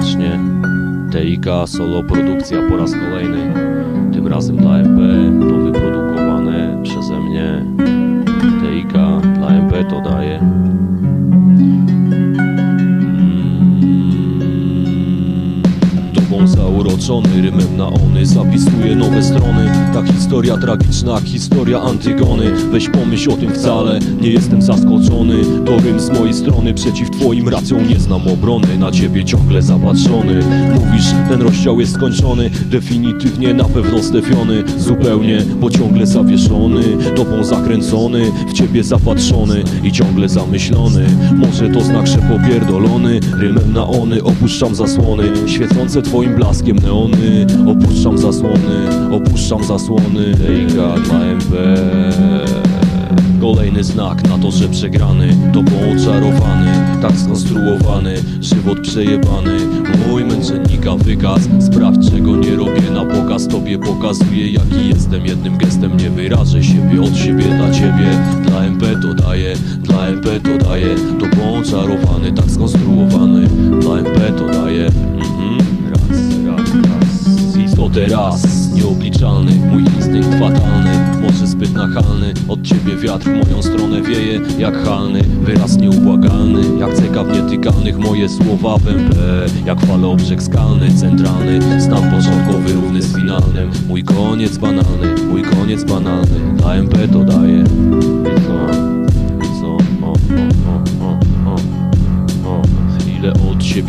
wiecznie TIK solo produkcja po raz kolejny. Tym razem dla MP to wyprodukowane rymem na ony Zapisuje nowe strony. Ta historia tragiczna, historia Antygony Weź pomyśl o tym wcale Nie jestem zaskoczony To rym z mojej strony Przeciw twoim racjom nie znam obrony. Na ciebie ciągle zapatrzony. Mówisz, ten rozdział jest skończony Definitywnie na pewno stefiony. Zupełnie, bo ciągle zawieszony Tobą zakręcony W ciebie zapatrzony I ciągle zamyślony. Może to znak, że popierdolony Rymem na ony opuszczam zasłony. Świecące twoim blaskiem neony Opuszczam zasłony, opuszczam zasłony. Ejka dla MP Kolejny znak na to, że przegrany Tobą oczarowany, tak skonstruowany Żywot przejebany. Mój męczennika wykaz Sprawdź czego nie robię na pokaz. Tobie pokazuję jaki jestem. Jednym gestem nie wyrażę siebie Od siebie dla ciebie. Dla MP to daję Dla MP to daję. Tobą oczarowany, tak skonstruowany. Dla MP to daję. Raz, teraz Nieobliczalny, mój instynkt fatalny Może zbyt nachalny Od ciebie wiatr w moją stronę wieje Jak halny, wyraz nieubłagalny Jak ceka w nietykalnych moje słowa MP Jak falobrzeg skalny, centralny Stan porządkowy równy z finalnym Mój koniec banalny, mój koniec banalny Dla MP to daje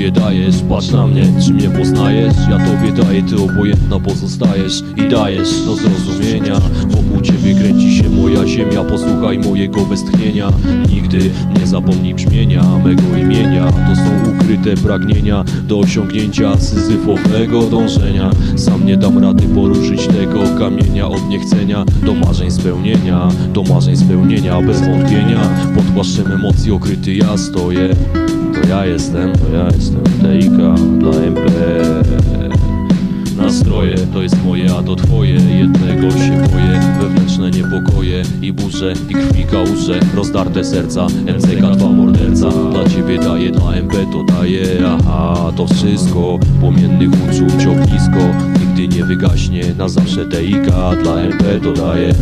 siebie dajesz, patrz na mnie, czy mnie poznajesz? Ja tobie daję, ty obojętna pozostajesz I dajesz do zrozumienia. Wokół ciebie kręci się moja ziemia. Posłuchaj mojego westchnienia. Nigdy nie zapomnij brzmienia mego imienia. To są ukryte pragnienia Do osiągnięcia syzyfowego dążenia. Sam nie dam rady poruszyć tego kamienia Od niechcenia do marzeń spełnienia Do marzeń spełnienia bez wątpienia. Pod płaszczem emocji okryty ja stoję to ja jestem, to ja jestem TIK dla MP Nastroje to jest moje, a to twoje. Jednego się boję, wewnętrzne niepokoje I burze, i krwi kałuże Rozdarte serca, MCK dwa morderca Dla ciebie daję, dla MP to daję. Aha, to wszystko Płomiennych uczuć ognisko. Nigdy nie wygaśnie, na zawsze TIK Dla MP to daję.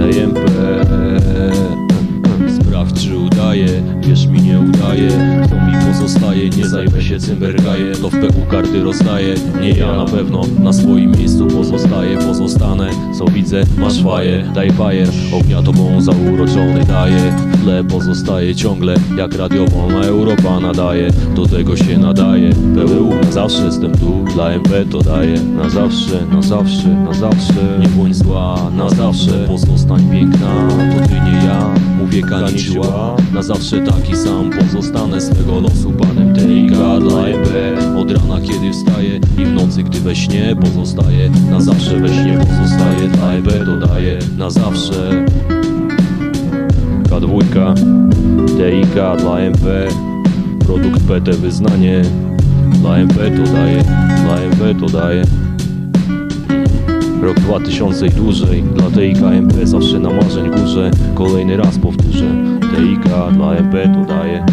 Ej MP Czy udaje, wiesz mi nie udaje. Kto mi pozostaje, nie zajmę się cymbergaje To w PU karty rozdaję, nie ja na pewno. Na swoim miejscu pozostaję, pozostanę widzę, masz faję, daj bajer Ognia tobą zauroczony daje. W tle pozostaje ciągle, jak radiowolna Europa nadaje. Do tego się nadaje, PU na zawsze jestem tu Dla MP to daję, na zawsze, na zawsze, na zawsze. Nie bądź zła, na zawsze. Pozostań piękna, to ty nie ja. Mówię kaniczyła, na zawsze taki sam Pozostanę swego losu panem TIK dla MP Od rana kiedy wstaję i w nocy gdy we śnie pozostaję Na zawsze we śnie MP dodaję Na zawsze. K2 TIK dla MP Produkt PT wyznanie. Dla MP to daje, dla MP to daje Rok 2000 i dłużej Dla TIK MP zawsze na marzeń górze. Kolejny raz powtórzę TIK Dla MP to daje